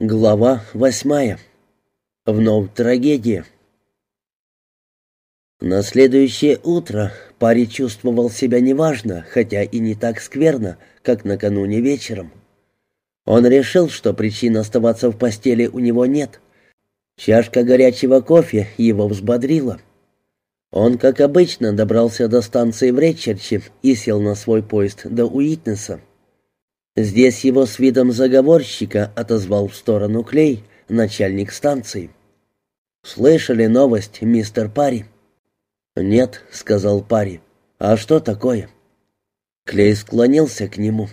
Глава восьмая. Вновь трагедия. На следующее утро парень чувствовал себя неважно, хотя и не так скверно, как накануне вечером. Он решил, что причин оставаться в постели у него нет. Чашка горячего кофе его взбодрила. Он, как обычно, добрался до станции в Ретчерче и сел на свой поезд до Уитнеса. Здесь его с видом заговорщика отозвал в сторону Клей, начальник станции. «Слышали новость, мистер Парри?» «Нет», — сказал Парри. «А что такое?» Клей склонился к нему.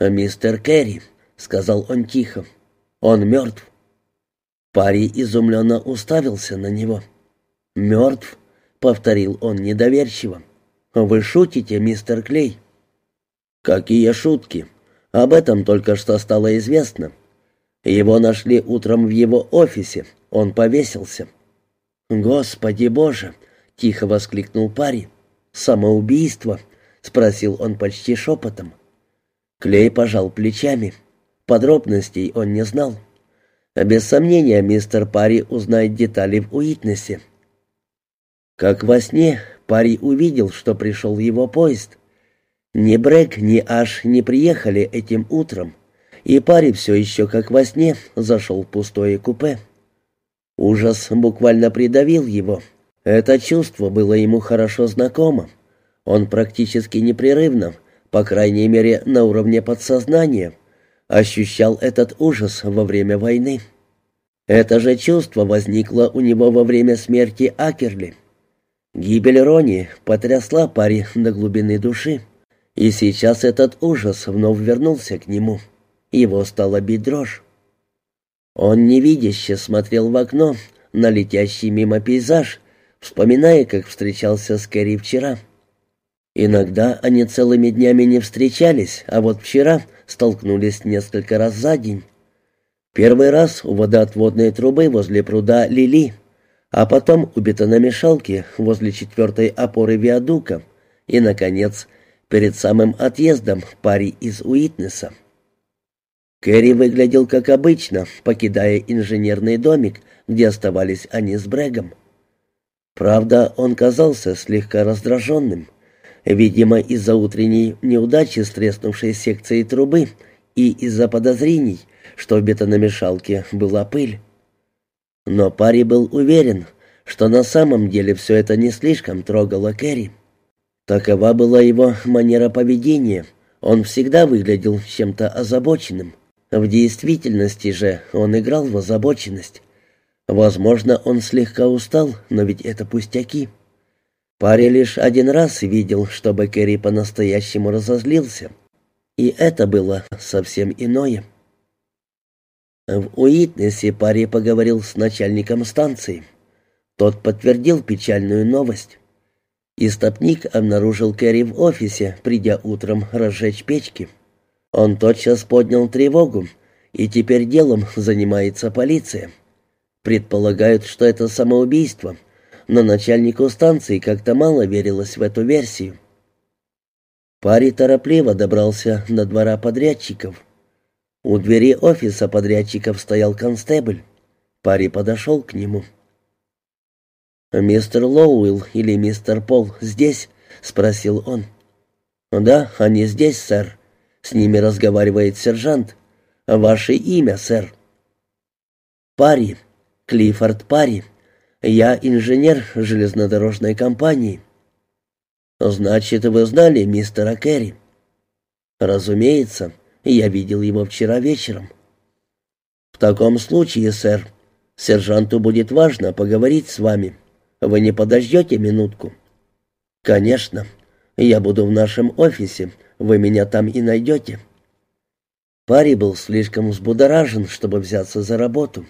«Мистер Керри», — сказал он тихо, — «он мертв». Парри изумленно уставился на него. «Мертв?» — повторил он недоверчиво. «Вы шутите, мистер Клей?» «Какие шутки? Об этом только что стало известно. Его нашли утром в его офисе. Он повесился». «Господи Боже!» — тихо воскликнул парень. «Самоубийство?» — спросил он почти шепотом. Клей пожал плечами. Подробностей он не знал. Без сомнения, мистер Парри узнает детали в Уитнесе. Как во сне, Парри увидел, что пришел его поезд. Ни Брэк, ни Аш не приехали этим утром, и парень все еще как во сне зашел в пустое купе. Ужас буквально придавил его. Это чувство было ему хорошо знакомо. Он практически непрерывно, по крайней мере на уровне подсознания, ощущал этот ужас во время войны. Это же чувство возникло у него во время смерти Акерли. Гибель Рони потрясла паре до глубины души. И сейчас этот ужас вновь вернулся к нему. Его стало бить дрожь. Он невидяще смотрел в окно на летящий мимо пейзаж, вспоминая, как встречался с Кэрри вчера. Иногда они целыми днями не встречались, а вот вчера столкнулись несколько раз за день. Первый раз у водоотводной трубы возле пруда Лили, а потом у бетономешалки возле четвертой опоры виадука и, наконец, перед самым отъездом пари из Уитнеса. Кэрри выглядел как обычно, покидая инженерный домик, где оставались они с Брэгом. Правда, он казался слегка раздраженным, видимо, из-за утренней неудачи с треснувшей секцией трубы и из-за подозрений, что в бетономешалке была пыль. Но Пари был уверен, что на самом деле все это не слишком трогало Кэрри. Такова была его манера поведения. Он всегда выглядел чем-то озабоченным. В действительности же он играл в озабоченность. Возможно, он слегка устал, но ведь это пустяки. Паре лишь один раз видел, чтобы Кэрри по-настоящему разозлился. И это было совсем иное. В Уитнесе Пари поговорил с начальником станции. Тот подтвердил печальную новость. Истопник обнаружил Кэрри в офисе, придя утром разжечь печки. Он тотчас поднял тревогу, и теперь делом занимается полиция. Предполагают, что это самоубийство, но начальнику станции как-то мало верилось в эту версию. Парень торопливо добрался до двора подрядчиков. У двери офиса подрядчиков стоял констебль. Парень подошел к нему. «Мистер Лоуэлл или мистер Пол здесь?» — спросил он. «Да, они здесь, сэр. С ними разговаривает сержант. Ваше имя, сэр?» «Парри. Клиффорд Парри. Я инженер железнодорожной компании». «Значит, вы знали мистера Керри?» «Разумеется. Я видел его вчера вечером». «В таком случае, сэр, сержанту будет важно поговорить с вами». Вы не подождете минутку?» «Конечно. Я буду в нашем офисе. Вы меня там и найдете». Парень был слишком взбудоражен, чтобы взяться за работу.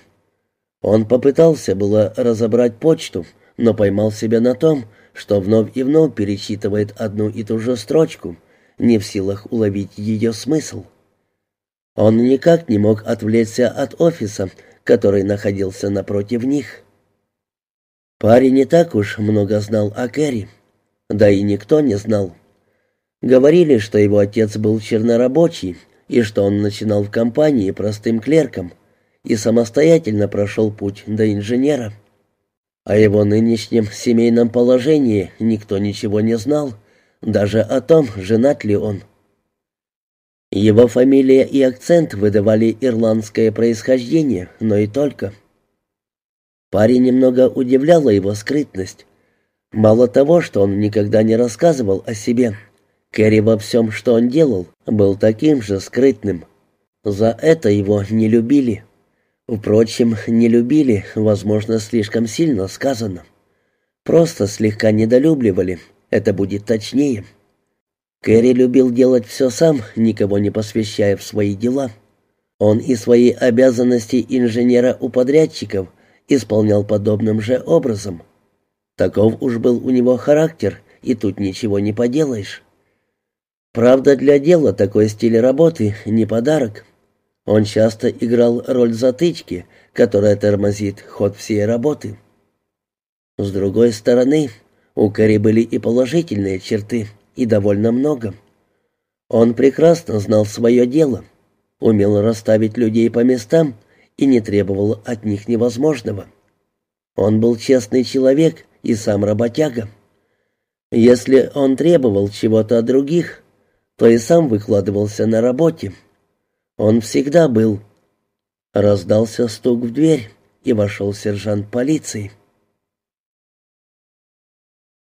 Он попытался было разобрать почту, но поймал себя на том, что вновь и вновь перечитывает одну и ту же строчку, не в силах уловить ее смысл. Он никак не мог отвлечься от офиса, который находился напротив них. Парень не так уж много знал о Кэрри. Да и никто не знал. Говорили, что его отец был чернорабочий, и что он начинал в компании простым клерком, и самостоятельно прошел путь до инженера. О его нынешнем семейном положении никто ничего не знал, даже о том, женат ли он. Его фамилия и акцент выдавали ирландское происхождение, но и только. Парень немного удивляла его скрытность. Мало того, что он никогда не рассказывал о себе, Кэрри во всем, что он делал, был таким же скрытным. За это его не любили. Впрочем, не любили, возможно, слишком сильно сказано. Просто слегка недолюбливали, это будет точнее. Кэрри любил делать все сам, никого не посвящая в свои дела. Он и свои обязанности инженера у подрядчиков исполнял подобным же образом. Таков уж был у него характер, и тут ничего не поделаешь. Правда, для дела такой стиль работы не подарок. Он часто играл роль затычки, которая тормозит ход всей работы. С другой стороны, у Кэрри были и положительные черты, и довольно много. Он прекрасно знал свое дело, умел расставить людей по местам и не требовал от них невозможного. Он был честный человек и сам работяга. Если он требовал чего-то от других, то и сам выкладывался на работе. Он всегда был. Раздался стук в дверь, и вошел сержант полиции.